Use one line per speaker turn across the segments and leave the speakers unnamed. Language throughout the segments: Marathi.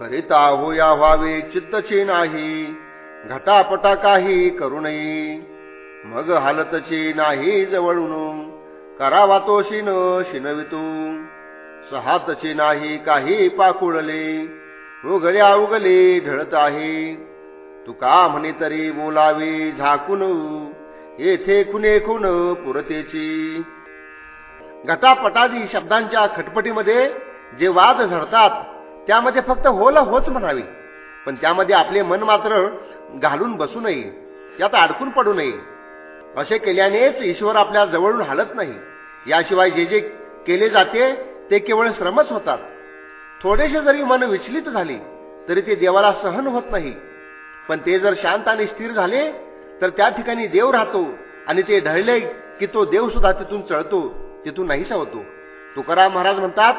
करिता होया व्हावे चित्तचे नाही. घटापटा काही करू नये. मग हालतचे नाही जवळून. करावा तो शिन शिनवितू. सहातचे नाही काही पाकुळले. उगल्या उगले ढळत आहे. तुका म्हणे तरी बोलावे झाकून. येथे कुणे खुन पुरतेची. घटापटादी शब्दांच्या खटपटीमध्ये जे वाद झडतात त्यामध्ये फक्त होला होच म्हणावे. पण त्यामध्ये आपले मन मात्र घालून बसू नये. त्यात अडकून पडू नये. असे केल्यानेच ईश्वर आपल्या जवळून हालत नाही. याशिवाय जे जे केले जाते ते केवळ श्रमच होतात. थोडेसे जरी मन विचलित झाले तरी ते देवाला सहन होत नाही. पण ते जर शांत आणि स्थिर झाले तर त्या ठिकाणी देव राहतो आणि ते ढळले की तो देव सुद्धा तिथून चळतो तिथून नाहीसा होतो. तुकाराम महाराज म्हणतात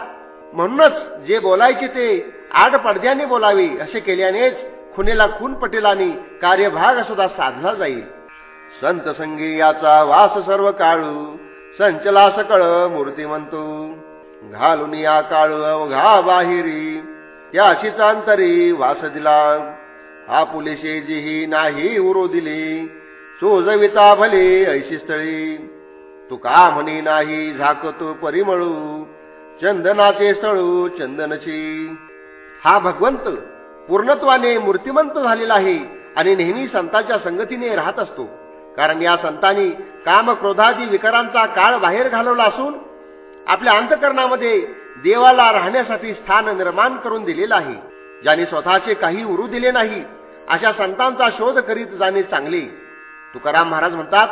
म्हणूनच जे बोलायचे ते आठ पडद्याने बोलावे असे केल्यानेच खुनेला खून पटेल कार्यभाग सुद्धा साधला जाईल. संत संगी याचा वास सर्व काळू संचला सकळ मूर्ती म्हणतो घालून या काळ अवघा बाहिरी याशीच अंतरी वास दिला. हा पुलिशेजीही नाही उरो दिली सोजविता भले ऐशी स्थळी. तू का म्हणी नाही झाकतो परिमळू चंदनाचे सळू चंदनची हा भगवंत पूर्णत्वाने मूर्तिमंत झालेला आहे आणि नेहमी संतांच्या संगतीने राहत असतो. कारण या संतांनी काम क्रोधादी विकारांचा काळ बाहेर घालवला असून आपल्या अंतकरणामध्ये देवाला राहण्यासाठी स्थान निर्माण करून दिलेलं आहे. ज्याने स्वतःचे काही उरू दिले नाही अशा संतांचा शोध करीत जाणे चांगले. तुकाराम महाराज म्हणतात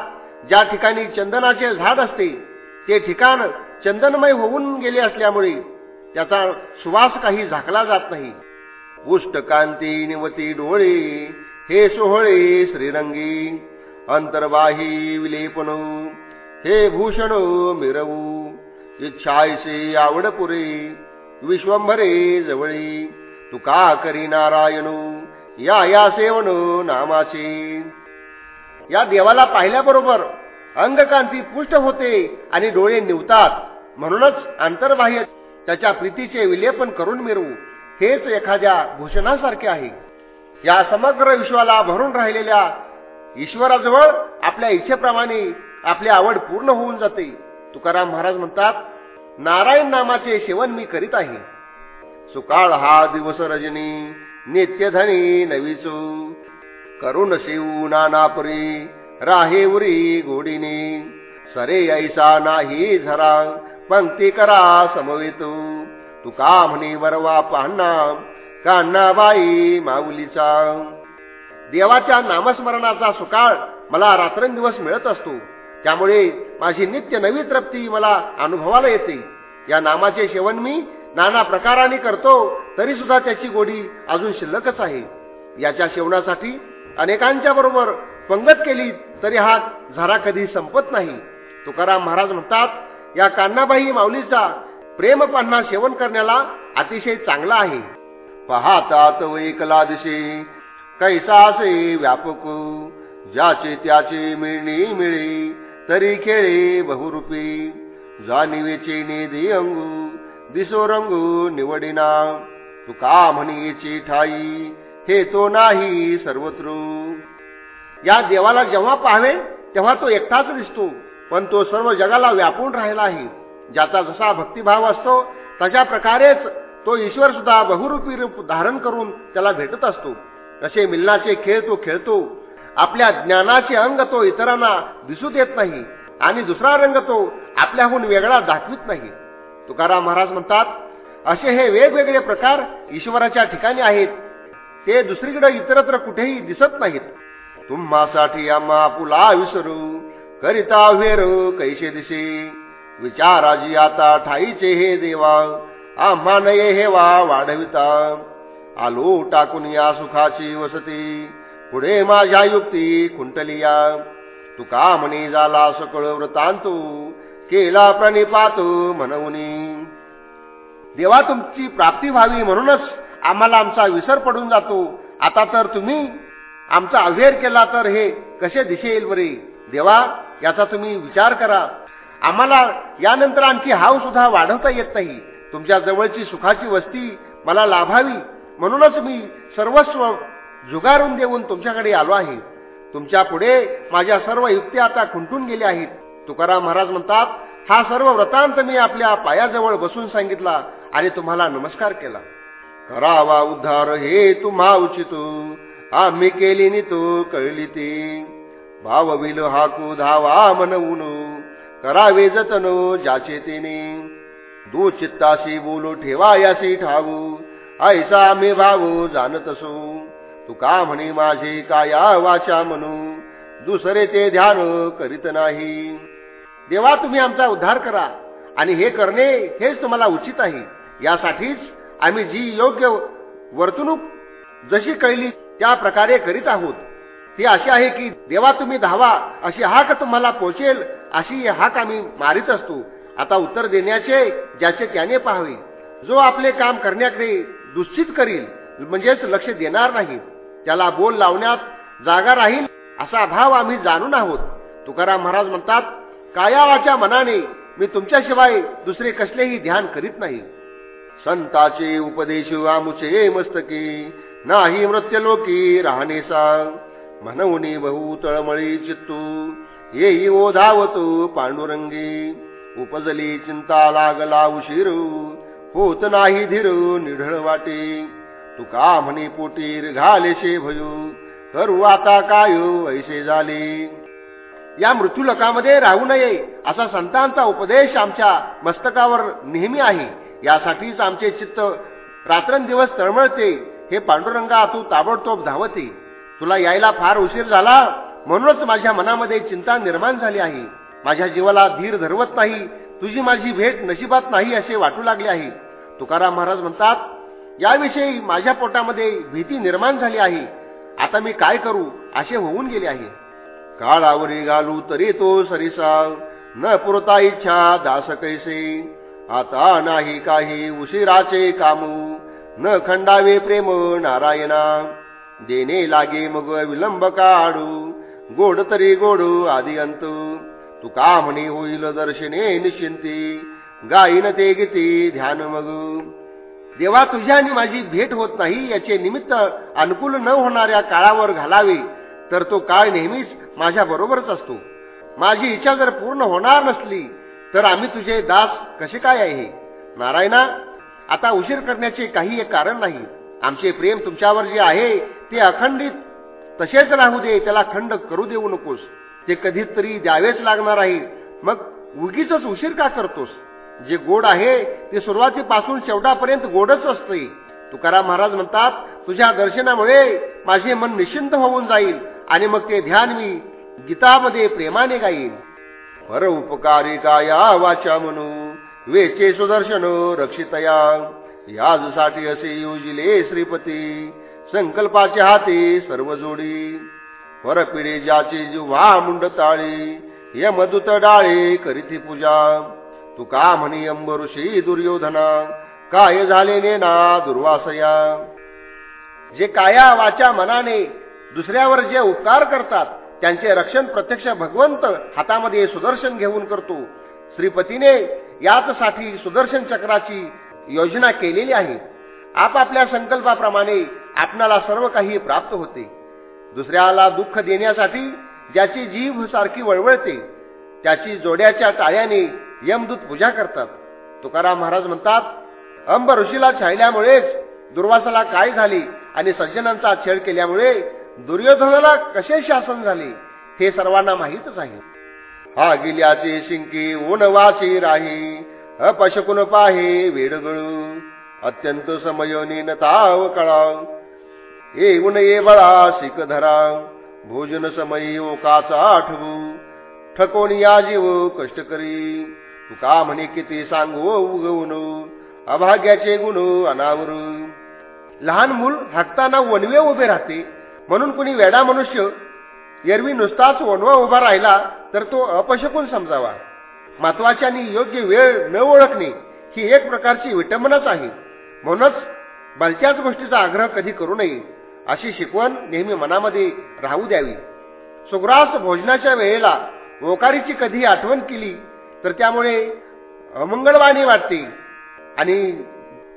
ज्या ठिकाणी चंदनाचे झाड असते ते ठिकाण चंदनमय होऊन गेले असल्यामुळे त्याचा सुवास काही झाकला जात नाही. उष्ट कांती निवती डोळे हे सोहळे श्रीरंगी अंतर्बाही विलेपन हे भूषण मिरवू इच्छायसे आवड पुरे विश्वंभरे जवळी तुका करी नारायणू या या सेवन नामाचे. या देवाला पाहिल्याबरोबर अंगकांती पुष्ट होते आणि डोळे निवतात. म्हणूनच अंतर्बाह्य त्याच्या प्रीतीचे विलेपन करून मिरवू हेच एखाद्या भूषणासारखे आहे. या समग्र विश्वाला भरून राहिलेल्या ईश्वराजवळ आपल्या इच्छेप्रमाणे आपली आवड पूर्ण होऊन जाते. तुकाराम महाराज म्हणतात नारायण नामाचे सेवन मी करीत आहे. सुकाळ हा दिवस रजनी नित्यधनी नवीचू. करुण शिव नानापुरी. राहे उरी गोडीने सरे ऐसा नाही झरा पंक्ती करा समवेतू. तुका म्हणे वरवा पाहना कान्हा बाई माऊलीचा. देवाच्या नामस्मरणाचा सुकाळ मला रात्रंदिवस मिळत असतो. त्यामुळे माझी नित्य नवी तृप्ती मला अनुभवाला येते. या नामाचे सेवन मी नाना प्रकाराने करतो तरी सुद्धा त्याची गोडी अजून शिल्लकच आहे. याच्या सेवनासाठी अनेकांच्या बरोबर पंगत केली तरी हा झरा कधी संपत नाही. तुकाराम महाराज म्हणतात या कान्नाबाई माऊलीचा प्रेम पान्हा सेवन करण्याला अतिशय चांगला आहे. पाहतात वैकला दिसे कैसा असे व्यापक ज्याचे त्याचे मिळणे मिळे तरी खेळे बहुरूपी. जाणीवेचे नेदी अंगू दिसो रंगू निवडिना. तुका म्हणीची ठाई हे तो नाही सर्वत्र. या देवाला जेव्हा पाहावे तेव्हा तो एकटाच दिसतो पण तो सर्व जगाला व्यापून राहिला आहे. ज्याचा जसा भक्तिभाव असतो तशा प्रकारेच तो ईश्वर सुद्धा बहुरूपी रूप धारण करून त्याला भेटत असतो. असे मिलनाचे खेळ तो खेळतो. आपल्या ज्ञानाचे अंग तो इतरांना दिसू देत नाही आणि दुसरा रंग तो आपल्याहून वेगळा दाखवित नाही. तुकाराम महाराज म्हणतात असे हे वेगवेगळे प्रकार ईश्वराच्या ठिकाणी आहेत. ते दुसरीकडे इतरत्र कुठेही दिसत नाहीत. तुम्हासाठी आम्हा पुला विसरू करिता वेर कैसे दिसे? विचाराजी आता ठाईचे हे देवा आम्हा नये हेवा वाढविता. आलो टाकून या सुखाची वसती पुढे माझ्या युक्ती खुंटलिया. तुका म्हणे झाला सकळ व्रतांतू केला प्रणिपात म्हणून देवा तुमची प्राप्ती व्हावी म्हणूनच आम्हाला आमचा विसर पडून जातो. आता तर तुम्ही आमचा अवेर केला तर हे कसे दिसेल बरे? देवा याचा तुम्ही विचार करा. आम्हाला यानंतर आणखी हाव सुद्धा वाढवता येत नाही. तुमच्या जवळची सुखाची वस्ती मला लाभावी. म्हणूनच मी सर्वस्व जुगारून देऊन तुमच्याकडे आलो आहे. तुमच्यापुढे माझ्या सर्व युक्ती आता खुंटून गेल्या आहेत. तुकाराम महाराज म्हणतात हा सर्व व्रतांत मी आपल्या पायाजवळ बसून सांगितला आणि तुम्हाला नमस्कार केला. करावा उद्धार हे तुम्हा उचित आम्ही केली नि तो कळली ती. भावविल हाकू धावा म्हणून करावे जतनो ज्याचे तिने. दू चित्ताशी बोलू ठेवा याशी ठावू ऐसा आम्ही भाऊ जाणत असू. तू का म्हणे माझे काया वाचा म्हणू. दुसरे ते ध्यान करीत नाही. देवा तुम्ही आमचा उद्धार करा. आणि हे करणे हेच तुम्हाला उचित आहे. यासाठीच आम्ही जी योग्य वर्तणूक जशी कळली त्या प्रकारे करीत आहोत. ती अशी आहे की देवा तुम्ही धावा अशी हाक तुम्हाला पोचेल अशी हाक आम्ही मारित असतो. आता उत्तर देण्याचे ज्याचे त्याने पाहावे. जो आपले काम करण्याकडे दुश्चित करील म्हणजेच लक्ष देणार नाही. त्याला बोल लावण्यात जागा राहील असा भाव आम्ही जाणून आहोत. तुकाराम महाराज म्हणतात कायावाच्या मनाने मी तुमच्याशिवाय दुसरे कसलेही ध्यान करीत नाही. संताचे उपदेश आमुचे मस्तकी नाही मृत्यलोकी राहणे सांग. म्हणून बहु तळमळी चित्तू. येई ओ धावतो पांडुरंगी. उपजली चिंता लागला उशीर. होत नाही धीर निढळ वाटे. तुका म्हणे पोटीर घालेशे भयू. करू आता काय ऐसे झाले या मृत्यूलकामध्ये राहू नये असा संतांचा उपदेश आमच्या मस्तकावर नेहमी आहे. यासाठीच आमचे चित्त रात्रंदिवस तळमळते. हे पांडुरंगा तू ताबडतोब धावते. तुला यायला फार उशीर झाला म्हणूनच माझ्या मनामध्ये चिंता निर्माण झाली आहे. माझ्या जीवाला धीर धरवत नाही तुझी माझी भेट नशिबात नाही असे वाटू लागले आहे. तुकाराम महाराज म्हणतात याविषयी माझ्या पोटामध्ये भीती निर्माण झाली आहे. आता मी काय करू असे होऊन गेले आहे. काळावरी घालू तरी तो सरिसा न पुरता इच्छा दास कैसे? आता नाही काही उशिराचे कामू. न खंडावे प्रेम नारायणा. देणे लागे मग विलंब काढू. गोड तरी गोड आदी अंत. तू का म्हणे होईल दर्शने निश्चिंती. गाईन ते गीती ध्यान मग. देवा तुझ्या आणि माझी भेट होत नाही याचे निमित्त अनुकूल न होणाऱ्या काळावर घालावे तर तो काळ नेहमीच माझ्या बरोबरच असतो. माझी इच्छा जर पूर्ण होणार नसली तर आम्ही तुझे दास कसे काय आहे? नारायणा आता उशीर करण्याचे काही एक कारण नाही. आमचे प्रेम तुमच्यावर जे आहे ते अखंडित. तसेच राहू दे त्याला खंड करू देऊ नकोस. ते कधीतरी द्यावेच लागणार आहे. मग उगीच उशीर का करतोस? जे गोड आहे ते सुरुवातीपासून शेवटापर्यंत गोडच असते तुकाराम महाराज म्हणतात तुझ्या दर्शनामुळे माझे मन निश्चिंत होऊन जाईल आणि मग ते ध्यान मी गीतामध्ये प्रेमाने गाईन. पर उपकारी या वाचा म्हणून. वेचे सुदर्शन रक्षितया. याजसाठी असे योजिले श्रीपती. संकल्पाचे हाती सर्व जोडी. परपिढे ज्याची जिव्हा मुंड ताळी यमदूत डाळे करीती पूजा. तुका म्हणी अंबऋषी दुर्योधना काय झाले नेना दुर्वासया. जे काया वाच्या मनाने दुसऱ्यावर जे उपकार करतात त्यांचे रक्षण प्रत्यक्ष भगवंत हातामध्ये सुदर्शन घेऊन करतो. श्रीपतीने याचसाठी सुदर्शन चक्राची योजना केलेली आहे. आपापल्या संकल्पाप्रमाणे आपणाला सर्व काही प्राप्त होते. दुसऱ्याला दुःख देण्यासाठी ज्याची जीभ सारखी वळवळते त्याची जोड्याच्या टाळ्याने यमदूत पूजा करतात. तुकाराम महाराज म्हणतात अंब ऋषीला छायल्यामुळेच दुर्वासाला काय झाले आणि सज्जनांचा छेड केल्यामुळे दुर्योधनाला कसे शासन झाले हे सर्वांना माहीतच आहे. हा गिल्याचे शिंकी ओनवाची राही अपशकुन पाहे वेडगळू अत्यंत समयोनी ताव कळा येऊन ये बळा शिक धराव भोजन समयी ओकाचा आठवू ठकोन या जीव कष्ट करी तुका म्हणे किती सांगू उगवून अभाग्याचे गुण अनावर लहान मूल हटताना वनवे उभे राहते म्हणून कुणी वेडा मनुष्य एरवी नुसताच वणवा उभा राहिला तर तो अपशकून समजावा. महत्वाची आणि योग्य वेळ न ओळखणे ही एक प्रकारची विटंबनाच आहे. म्हणूनच भलत्याच गोष्टीचा आग्रह कधी करू नये अशी शिकवण नेहमी मनामध्ये राहू द्यावी. सुग्रास भोजनाच्या वेळेला ओकारीची कधी आठवण केली तर त्यामुळे अमंगळवाणी वाटते आणि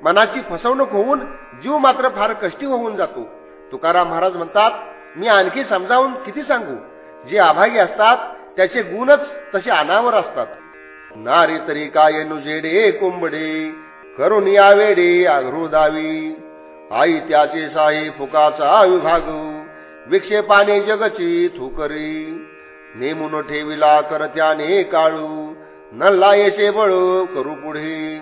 मनाची फसवणूक होऊन जीव मात्र फार कष्टी होऊन जातो. तुकाराम महाराज म्हणतात मी आणखी समजावून किती सांगू? जे आभागी असतात त्याचे गुणच तसे अनावर असतात. नारी तरी काय नुजेडे कुंबडे? करून यावेडे आघरू दावी. आई त्याचे साई फुकाचा विभाग. विक्षेपाने जगची थुकरी. नेमून ठेविला करत्याने काळू. नल्ला येशे बळ करू पुढे.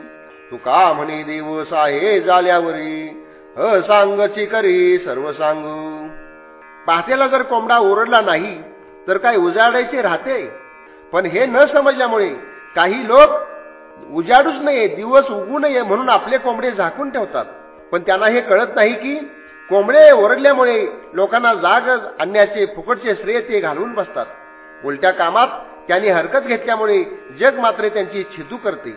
तुका म्हणे देव साहे झाल्यावरी? असांगची करी सर्व सांगू पाहतेला जर कोंबडा ओरडला नाही तर काय उजाडायचे राहते? पण हे न समजल्यामुळे काही लोक उजाडूच नये दिवस उगू नये म्हणून आपले कोंबडे झाकून ठेवतात. पण त्यांना हे कळत नाही की कोंबडे ओरडल्यामुळे लोकांना जाग आणण्याचे फुकटचे श्रेय ते घालून बसतात. उलट्या कामात त्यांनी हरकत घेतल्यामुळे जग मात्र त्यांची छितू करते.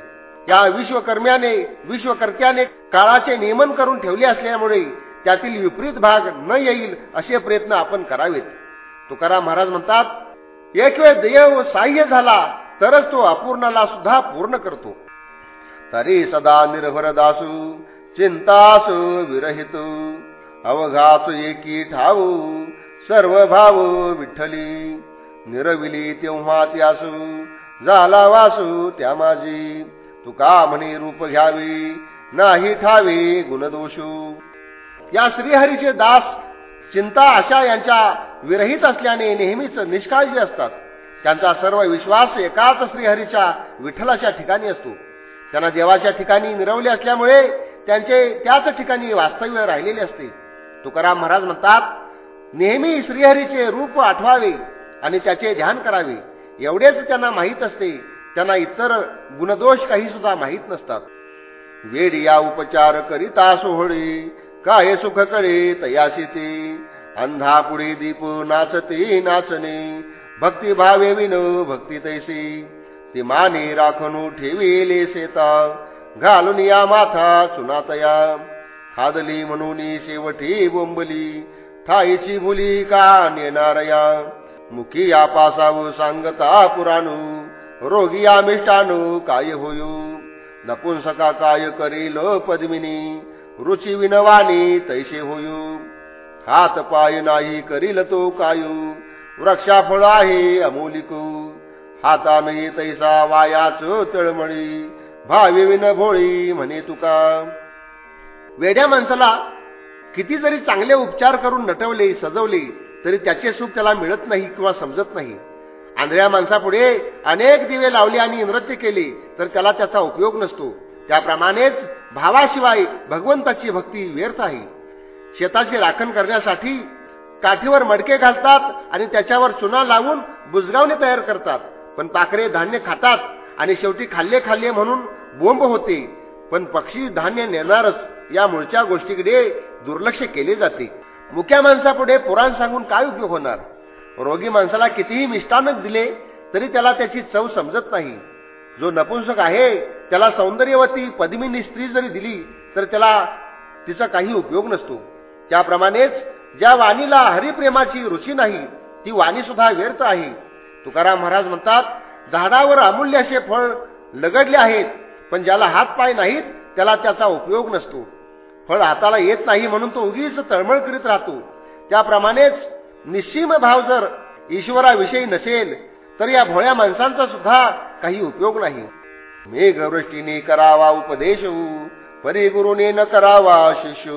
या विश्वकर्म्याने विश्वकर्त्याने काळाचे नियमन करून ठेवले असल्यामुळे त्यातील विपरीत भाग न येईल असे प्रयत्न आपण करावेत. तुकाराम महाराज म्हणतात एक वेळ देव साह्य झाला तरच तो अपूर्णाला सुद्धा पूर्ण करतो. तरी सदा निर्भर दासू चिंतास विरहित अवघास एकी ठाऊ सर्व भाव विठ्ठली. निरविली तेव्हा त्यासू झाला वासू त्या माझी तुका म्हणे रूप घ्यावी नाही ठावे गुणदोषू. या श्रीहरीचे दास चिंता अशा यांच्या विरहित असल्याने नेहमीच निष्काळजी असतात. त्यांचा सर्व विश्वास एकाच श्रीहरीच्या विठ्ठलाच्या ठिकाणी असतो. त्यांना देवाच्या ठिकाणी निरवले असल्यामुळे त्यांचे त्याच ठिकाणी वास्तव्य राहिलेले असते. तुकाराम महाराज म्हणतात नेहमी श्रीहरीचे रूप आठवावे आणि त्याचे ध्यान करावे. एवढेच त्यांना माहीत असते. त्यांना इतर गुणदोष काही सुद्धा माहीत नसतात. वेड या उपचार करिता सोहळे काय सुख करे तयासी ते अंधा पुढे दीप नाचते नाचणे. भक्ती भावे विन भक्ती तैसी. ती माने राखणू ठेविले शेता घालून या माथा सुनातया. खादली म्हणून शेवटी बोंबली. थाईची मुली का नेणारया? मुखी या पासाव सांगता पुराणू. रोगी या मिष्टानू काय होयू? नपुंसका काय करील पद्मिनी? रुची विनवानी तैसे होयू. हात पाय नाही करील तो कायू. वृक्षाफळ आहे अमोलिकू. हाताने तैसा वायाच तळमळी. भावी विन भोळी म्हणे तुका. वेड्या माणसाला किती जरी चांगले उपचार करून नटवले सजवले तरी त्याचे सुख त्याला मिळत नाही किंवा समजत नाही. आंधळ्या माणसापुढे अनेक दिवे लावले आणि नृत्य केले तर त्याला त्याचा उपयोग नसतो. त्याप्रमाणेच भावाशिवाय भगवंताची भक्ती व्यर्थ आहे. शेताची राखण करण्यासाठी काठीवर मडके घालतात आणि त्याच्यावर चुना लावून बुजगावणे तयार करतात. पण पाखरे धान्य खातात आणि शेवटी खाल्ले खाल्ले म्हणून बोंब होते. पण पक्षी धान्य नेणारच या मूळच्या गोष्टीकडे दुर्लक्ष केले जाते. मुख्या माणसापुढे पुराण सांगून काय उपयोग होणार? रोगी माणसाला कितीही मिष्टानच दिले तरी त्याला त्याची चव समजत नाही. जो नपुंसक आहे त्याला सौंदर्यवती पद्मिनी स्त्री जरी दिली तर त्याला तिचा काही उपयोग नसतो. त्याप्रमाणेच ज्या वाणीला हरिप्रेमाची रुची नाही ती वाणी सुद्धा व्यर्थ आहे. तुकाराम महाराज म्हणतात झाडावर अमूल्य असे फळ लगडले आहेत पण ज्याला हात पाय नाहीत त्याला त्याचा उपयोग नसतो. फळ हाताला येत नाही म्हणून तो उगीच तळमळ करीत राहतो. त्याप्रमाणेच निश्चिम भाव जर ईश्वराविषयी नसेल तर या भोळ्या माणसांचा सुद्धा काही उपयोग नाही. मेघवृष्टीने करावा उपदेश परी गुरुने न करावा शिष्य.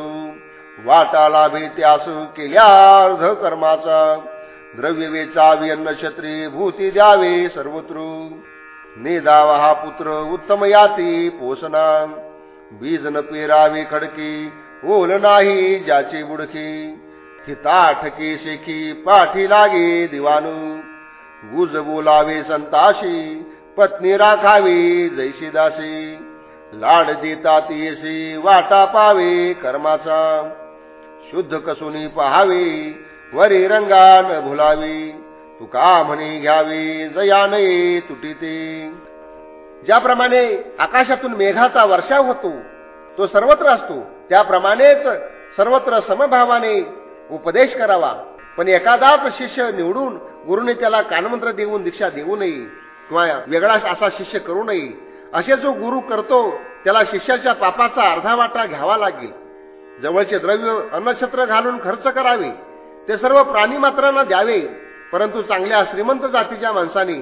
वाटाला भेत्यास केल्या अर्ध कर्माचा द्रव्य वेचावी अन्न क्षत्री भूती द्यावे सर्वत्र. नेदावा हा पुत्र उत्तम याती पोसना. बीज न पेरावे खडकी ओल नाही ज्याची बुडकी. ठकी शेखी पाठी लागे दिवाणू गुज बोलावे संताशी पत्नी राखावी जैशी दासी लाड देता येशी वाटा पावे कर्माचा. शुद्ध कसुनी पहावी वरी रंगान भुलावी. तुका म्हणी घ्यावी जया नये तुटीते ज्याप्रमाणे आकाशातून मेघाचा वर्षाव होतो तो सर्वत्र असतो. त्याप्रमाणेच सर्वत्र समभावाने उपदेश करावा. पण एखादाच शिष्य निवडून गुरुने त्याला कानमंत्र देऊन दीक्षा देऊ नये. वेगळा असा शिष्य करू नये. असे जो गुरु करतो त्याला शिष्याच्या पापाचा अर्धा वाटा घ्यावा लागेल. जवळचे द्रव्य अन्नछत्र घालून खर्च करावे. ते सर्व प्राणी मात्रांना द्यावे. परंतु चांगल्या श्रीमंत जातीच्या माणसाने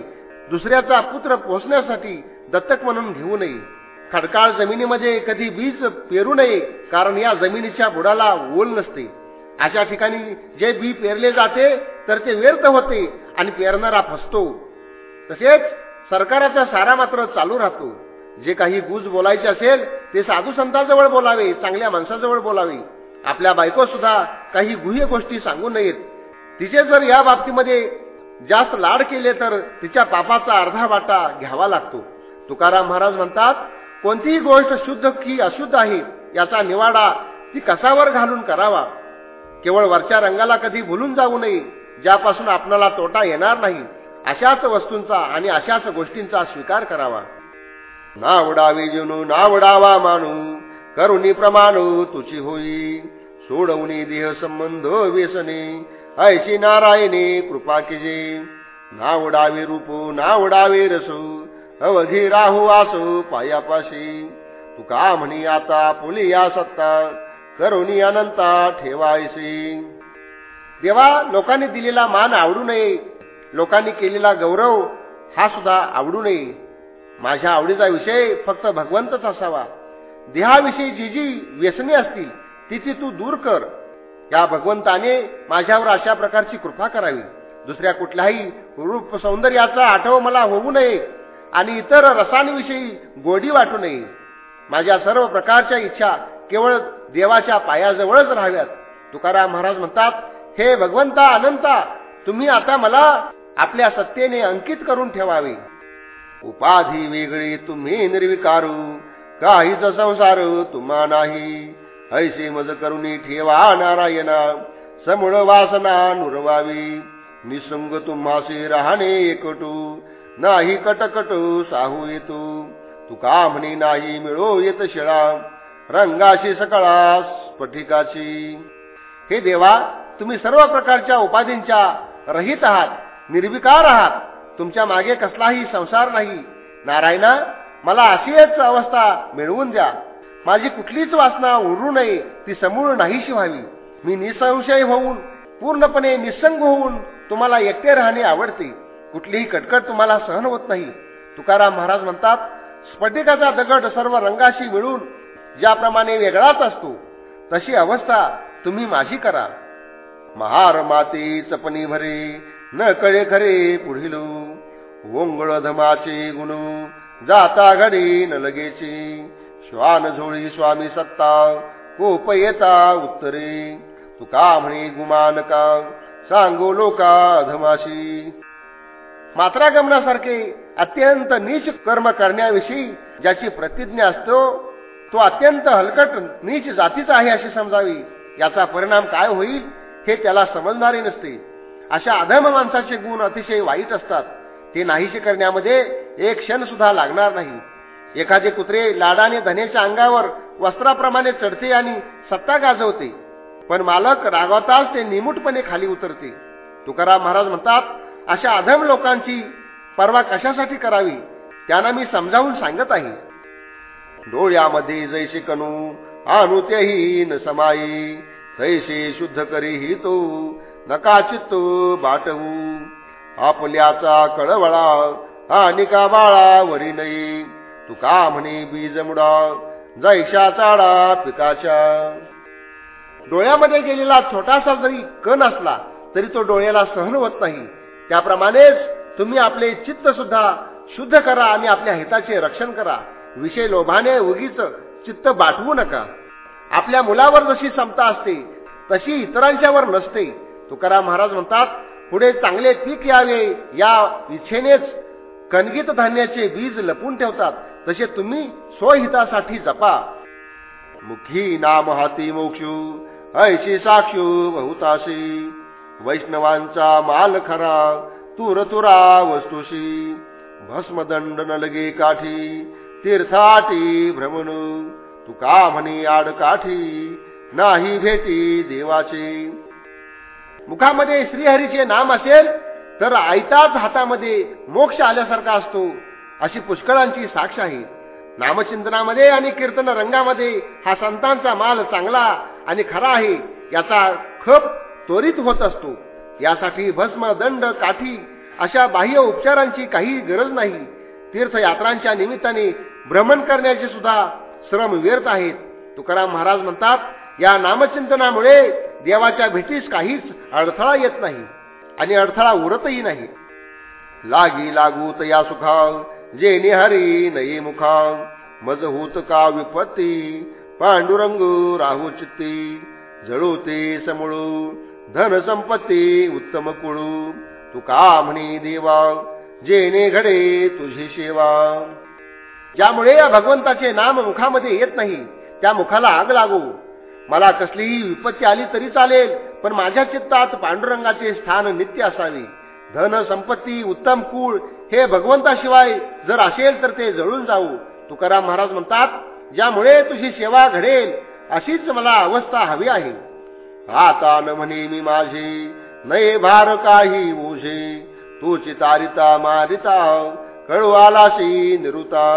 दुसऱ्याचा पुत्र पोहोचण्यासाठी दत्तक म्हणून घेऊ नये. खडकाळ जमिनीमध्ये कधी बीज पेरू नये कारण या जमिनीच्या बुडाला ओल नसते. अशा ठिकाणी जे बी पेरले जाते तर ते व्यर्थ होते आणि पेरणारा फसतो. तसेच सरकाराचा सारा मात्र चालू राहतो. जे काही गुज बोलायचे असेल ते साधू संतांजवळ बोलावे चांगल्या माणसाजवळ बोलावे. आपल्या बायको सुद्धा काही गुह्य गोष्टी सांगू नयेत. तिचे जर या बाबतीमध्ये जास्त लाड केले तर तिच्या पापाचा अर्धा वाटा घ्यावा लागतो. तुकाराम महाराज म्हणतात कोणतीही गोष्ट शुद्ध की अशुद्ध आहे याचा निवाडा ती कसावर घालून करावा. केवळ वरच्या रंगाला कधी भुलून जाऊ नये ज्यापासून आपल्याला तोटा येणार नाही. अशाच वस्तूंचा आणि अशाच गोष्टींचा स्वीकार करावा. नावडावे जणू नावडावा मानू. करुणी प्रमाणू तुची होई. सोडवणी देह संबंध व्यसने. ऐशी नारायणे कृपा केजे. नावडावे रूप नावडावे रसू. अवघी राहू आसू पायापाशी. तुका म्हणी आता पुली या सत्ता. करुणी अनंता ठेवायसी. देवा लोकांनी दिलेला मान आवडू नये. लोकांनी केलेला गौरव हा सुद्धा आवडू नये. माझ्या आवडीचा विषय फक्त भगवंतच असावा. देहाविषयी जी जी व्यसने असतील तिची तू दूर कर. या भगवंताने माझ्यावर अशा प्रकारची कृपा करावी. दुसऱ्या कुठल्याही रूप सौंदर्याचा आठव मला होऊ नये आणि इतर रसांविषयी गोडी वाटू नये. माझ्या सर्व प्रकारच्या इच्छा केवळ देवाच्या पायाजवळच राहाव्यात. तुकाराम महाराज म्हणतात हे भगवंता अनंता तुम्ही आता मला आपल्या सत्तेने अंकित करून ठेवावे. उपाधी वेगळी तुम्ही निर्विकारू. काहीच संसार तुम्हा नाही. ऐसे मज करुणी ठेवा नारायणा. समूळ वासना नुरवावी. निसंग तुम्हाशी राहणे एकटू. नाही कटकट साहू येतो. तुका म्हणे नाही मिळो येत शिळा. रंगाशी सकळा स्फटिकाची हे देवा तुम्ही सर्व प्रकारच्या उपाधींच्या रहित आहात. निर्विकार आहात. तुमच्या मागे कसलाही संसार नाही. नारायणा मला अशीच अवस्था मिळवून द्या. माझी कुठलीच वासना उरू नये ती समूळ नाहीशी व्हावी. मी निसंशय होऊन पूर्णपणे निसंग होऊन तुम्हाला एकटे राहणे आवडते. कुठलीही कटकट तुम्हाला सहन होत नाही. तुकाराम महाराज म्हणतात स्फटिकाचा दगड सर्व रंगाशी मिळून ज्याप्रमाणे वेगळाच असतो तशी अवस्था तुम्ही माझी करा. महार माते चपनी भरे न कळे खरे पुढील. ओंगळ धमाचे गुण जाता घडी न लगेचे. श्वान झोळी स्वामी सत्ता कोप येता उत्तरे. तुका म्हणे गुमान का? सांगो लोका धमाशी मात्रागमनासारखे अत्यंत नीच कर्म करण्याविषयी ज्याची प्रतिज्ञा असतो तो अत्यंत हलकट नीच जातीचा आहे अशी समजावी. याचा परिणाम काय होईल हे त्याला समजणारे नसते. अशा अधम माणसाचे गुण अतिशय वाईट असतात. ते नाहीसे करण्यामध्ये एक क्षण सुद्धा लागणार नाही. एखादे कुत्रे लाडाने धनेच्या अंगावर वस्त्राप्रमाणे चढते आणि सत्ता गाजवते. पण मालक रागवताच ते निमूटपणे खाली उतरते. तुकाराम महाराज म्हणतात अशा अधम लोकांची परवा कशासाठी करावी? त्यांना मी समजावून सांगत आहे. डोळ्यामध्ये जैसे कनू आणू तेही न समाई तैसे शुद्ध करी ही तो नका चित्त बाटवू. आपल्याचा कळवळा आणि का बाळा वरी नाही तू का म्हणे बीज मुडा जैशा चाडा पिकाच्या. डोळ्यामध्ये गेलेला छोटासा जरी कण असला तरी तो डोळ्याला सहन होत नाही. त्याप्रमाणेच तुम्ही आपले चित्त सुद्धा शुद्ध करा आणि आपल्या हिताचे रक्षण करा. विषय लोभाने उगीच चित्त बाटवू नका. आपल्या मुलावर जशी समता असते तशी इतरांच्यावर नसते. तुकाराम महाराज म्हणतात पुढे चांगले पीक यावे. या इच्छेनेच कणगीत धान्याचे बीज लपून ठेवतात. तसे तुम्ही स्वहितासाठी जपा. मुखी नाम हाती मोक्षू ऐशी साक्षू बहुताशी. वैष्णवांचा माल खरा तुर तुरा वस्तुशी. भस्मदंड नलगे काठी तीर्थाटी भ्रमणू. तुका म्हणे आड काठी नाही भेटी देवाची. मुखामध्ये श्रीहरीचे नाम असेल तर आयताच हातामध्ये मोक्ष आल्यासारखा असतो अशी पुष्कळांची साक्ष आहे. नामचिंतनामध्ये आणि कीर्तन रंगामध्ये हा संतांचा माल चांगला आणि खरा आहे याचा खप त्वरित होत असतो. यासाठी भस्म दंड काठी अशा बाह्य उपचारांची काही गरज नाही. तीर्थयात्रांच्या निमित्ताने भ्रमण करण्याचे सुद्धा श्रम व्यर्थ आहेत. तुकाराम महाराज म्हणतात या नामचिंतनामुळे देवाच्या भेटीस काहीच अडथळा येत नाही आणि अडथळा उरतही नाही. लागी लागूत या सुखा जे निहारी नये मुखा. मज होत का विपत्ती पांडुरंग राहू चित्ती. जळूते समळू धन संपत्ती उत्तम कुळू. तू का म्हणे देवा जेने घडे तुझी सेवा. ज्यामुळे या भगवंताचे नाम मुखामध्ये येत नाही त्या मुखाला आग लागू. मला कसलीही विपत्ती आली तरी चालेल पण माझ्या चित्तात पांडुरंगाचे स्थान नित्य असावे. धन संपत्ती उत्तम कुळ हे भगवंताशिवाय जर असेल तर ते जळून जाऊ. तुकाराम महाराज म्हणतात ज्यामुळे तुझी सेवा घडेल अशीच मला अवस्था हवी आहे. आता न म्हणे मी माझे नये भार काही ओझे. तुची तारिता मारिता कळू आलाशी निरुता.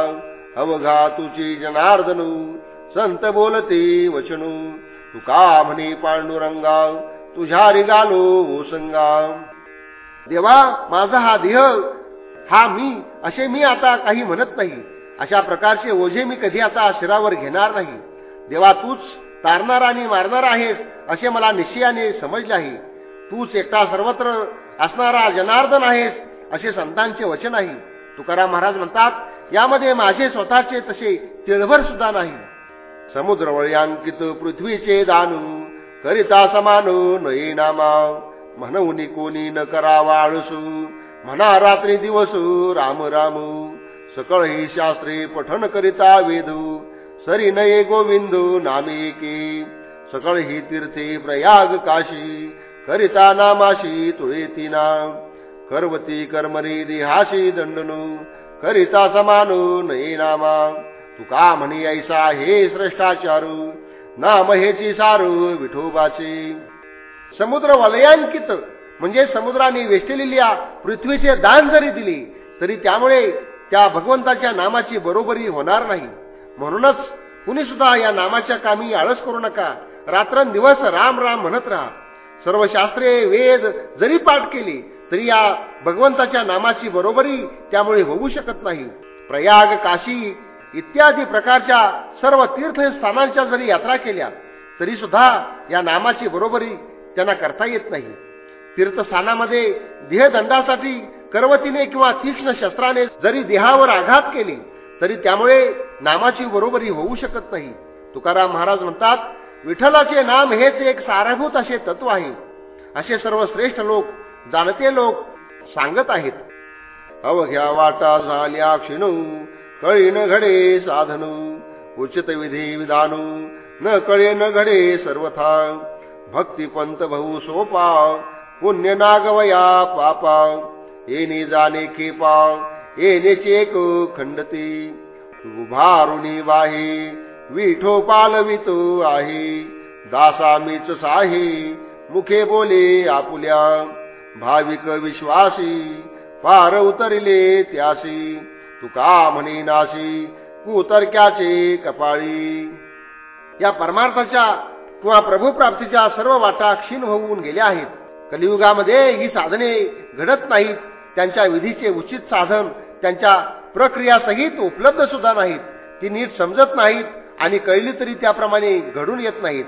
अवघा तुझी जनार्दनू संत बोलते वचनू. तू का म्हणे पांडुरंगा तुझ्या रिगालो ओसंगा हो देवा माझा हा देह हा मी असे मी आता काही म्हणत नाही. अशा प्रकारचे ओझे मी कधी आता शिरावर घेणार नाही. देवा तूच तारणार आणि मारणार आहेस असे मला निश्चयाने समजले आहे. तूच एकटा सर्वत्र असणारा जनार्दन आहेस असे संतांचे वचन आहे. तुकाराम महाराज म्हणतात यामध्ये माझे स्वतःचे तसे तिळभर सुद्धा नाही. समुद्रवळ्यांकित पृथ्वीचे दानू करिता समानो नये नामा। म्हणून कोणी न करावा आळसू म्हणा रात्री दिवस राम राम। सकळ ही शास्त्रे पठन करिता वेदू सरी नये गोविंदू नामे के सकळ ही तीर्थे प्रयाग काशी करिता नामाशी तुळे नाम करवती कर्मरी देहाशी दंडनू करिता समानो नये नामा। तुका म्हणे यायचा? हे श्रेष्ठाचारू नाम हेची सारू विठोबाचे. समुद्र वलयांकित म्हणजे समुद्राने वेचलेल्या पृथ्वीचे दान जरी दिले तरी त्यामुळे त्या भगवंताच्या नामाची बरोबरी होणार नाही. म्हणूनच कुणी सुद्धा या नामाच्या कामी आळस करू नका. रात्रंदिवस राम राम म्हणत राहा. सर्व शास्त्रे वेद जरी पाठ केली तरी या भगवंताच्या नामाची बरोबरी त्यामुळे होऊ शकत नाही. प्रयाग काशी इत्यादी प्रकारच्या सर्व तीर्थस्थानांच्या जरी यात्रा केल्या तरी सुद्धा या नामाची बरोबरी त्यांना करता येत नाही. तीर्थस्थानामध्ये देहदंडासाठी करवतीने किंवा तीक्ष्ण शस्त्राने जरी देहावर आघात केले तरी त्यामुळे नामाची बरोबरी होऊ शकत नाही. तुकाराम महाराज म्हणतात विठ्ठलाचे नाम हेच एक साराभूत असे तत्व आहे. असे सर्व श्रेष्ठ लोक जाणते लोक सांगत आहेत. अवघ्या वाटा झाल्या क्षिणू कळी न घडे साधनू उचित विधी विधानू न कळे न घडे सर्वथा. भक्ती पंत भाऊ सोपा पुण्य नागवया पापा येणे जाणे खेपाव येणे चेक खंडती. उभारुणी बाही विठो पालवितो आहे. दासा मीच साही मुखे बोले आपुल्या. भाविक विश्वासी पार उतरिले त्यासी. तुका म्हणे नाशी कुतर्क्याचे कपाळी. या परमार्थाच्या किंवा प्रभुप्राप्तीच्या सर्व वाटा क्षीण होऊन गेल्या आहेत. कलियुगामध्ये ही साधने घडत नाहीत. त्यांच्या विधीचे उचित साधन त्यांच्या प्रक्रिया सहित उपलब्ध सुद्धा नाहीत. ती नीट समजत नाहीत आणि कळली तरी त्याप्रमाणे घडून येत नाहीत.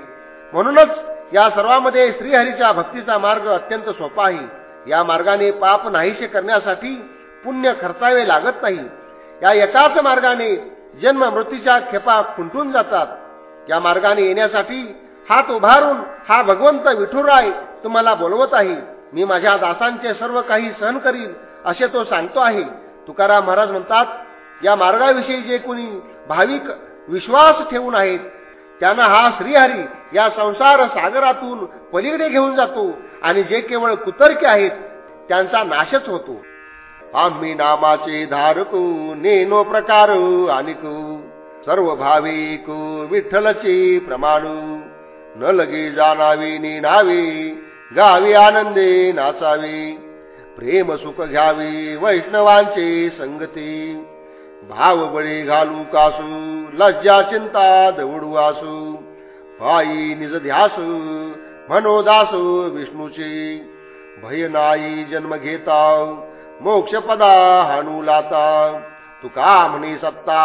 म्हणूनच या सर्वांमध्ये श्रीहरीच्या भक्तीचा मार्ग अत्यंत सोपा आहे. या मार्गाने पाप नाहीसे करण्यासाठी पुण्य खर्चावे लागत नाही. या एकाच मार्गाने जन्म मृत्यूच्या खेपा खुंटून जातात. या मार्गाने येण्यासाठी हात उभारून हा भगवंत विठुराय तुम्हाला बोलवत आहे. मी माझ्या दासांचे सर्व काही सहन करीन असे तो सांगतो आहे. तुकाराम महाराज म्हणतात या मार्गाविषयी जे कोणी भाविक विश्वास ठेवून आहेत त्यांना हा श्रीहरी या संसार सागरातून पलीकडे घेऊन जातो आणि जे केवळ कुतर्के आहेत त्यांचा नाशच होतो. आम्ही नामाचे धारकू नेनो प्रकार आणिकू सर्व भाविक विठ्ठलचे प्रमाणू. न लगे जाणावी नावे गावी आनंदे नाचावे. प्रेम सुख घ्यावे वैष्णवांचे संगती. भाव बळी घालू कासू लज्जा चिंता दवडू आसू. पायी निज ध्यासू मनोदासू विष्णूचे. भय नाही जन्म घेताव मोक्ष पदा तुका म्हणे सत्ता?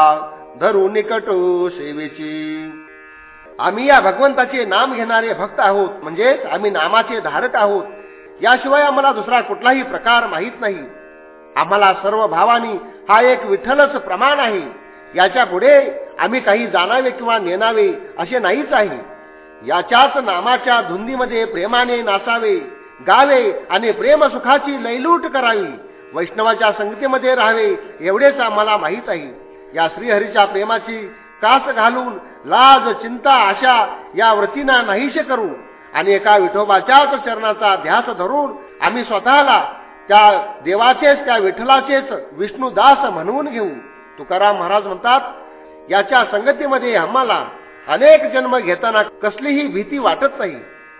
धरू निकट सेवेची। आम्ही या भगवंताचे नाम घेणारे भक्त आहोत म्हणजेच आम्ही नामाचे धारक आहोत. याशिवाय आम्हाला दुसरा कुठलाही प्रकार माहीत नाही. आम्हाला सर्व भावानी हा एक विठ्ठलच प्रमाण आहे. याच्यापुढे आम्ही काही जाणावे किंवा नेणावे असे नाहीच आहे. याच्याच नामाच्या धुंदीमध्ये प्रेमाने नाचावे गावे आणि प्रेमसुखाची लैलूट करावी. वैष्णवाच्या संगतीमध्ये राहावे एवढेच आम्हाला माहीत आहे. या श्रीहरीच्या प्रेमाची कास घालून लाज चिंता आशा या व्रतींना नाहीशे करू आणि एका विठोबाच्याच चरणाचा ध्यास धरून आम्ही स्वतःला त्या देवाचेच त्या विठ्ठलाचेच विष्णुदास म्हणवून घेऊ. तुकाराम महाराज म्हणतात याच्या संगतीमध्ये आम्हाला अनेक जन्म घेताना कसलीही भीती वाटत नाही.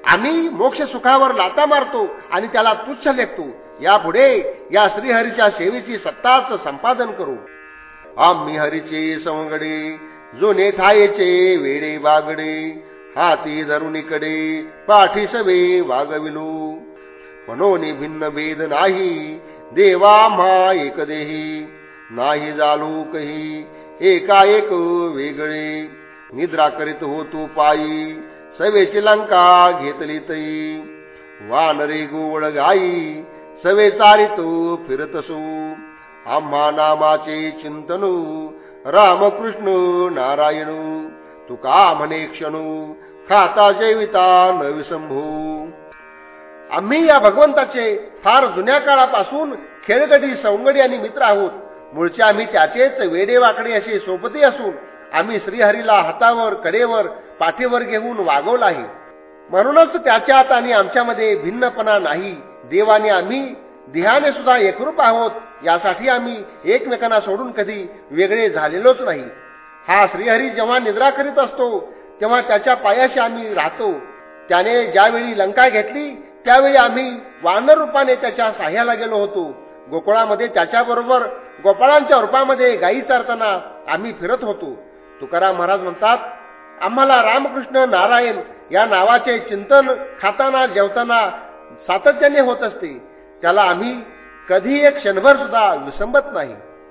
आम्ही मोक्ष सुखावर लाता मारतो आणि त्याला तुच्छ लेखतो. यापुढे या श्रीहरीच्या सेवेची सत्ताच संपादन करू. आम्ही हरीचे संगडे जुने थायेचे वेडे वागडे हाती धरुणीकडे पाठी सवे वागविलो. म्हणून भिन्न भेद नाही देवा मा एक देही नाही जालो कही एकाएक वेगळे. निद्रा करीत होतो पायी सवेची लंका घेतली तई. वानरे गोवळ गाई सवे चारितो फिरतसू। आम्हा नामाचे चिंतनू। रामकृष्ण नारायणू। तुका म्हणे क्षणू। खाता जैविता नविसंभू विसंभू। आम्ही या भगवंताचे फार जुन्या काळापासून खेळगडी सवंगडी आणि मित्र आहोत. मूळचे आम्ही त्याचेच वेडे वाकडे असे सोबती असून आम्ही श्रीहरीला हातावर कडेवर पाठीवर घेऊन वागवला आहे म्हणूनच त्याच्यात आणि आमच्यामध्ये भिन्नपणा नाही. देवाने आम्ही देहाने सुद्धा एकरूप आहोत यासाठी आम्ही एकमेकांना सोडून कधी वेगळे झालेलोच नाही. हा श्रीहरी जेव्हा निद्रा करीत असतो तेव्हा त्याच्या पायाशी आम्ही राहतो. त्याने ज्यावेळी लंका घेतली त्यावेळी आम्ही वानर रूपाने त्याच्या साह्याला गेलो होतो. गोकुळामध्ये त्याच्याबरोबर गोपाळांच्या रूपामध्ये गायी चारताना आम्ही फिरत होतो. तुकाराम महाराज म्हणतात आम्हाला रामकृष्ण नारायण या नावाचे चिंतन खाताना जेवताना सातत्याने होत असते त्याला आम्ही कधी एक क्षणभर सुद्धा विसंबत नाही.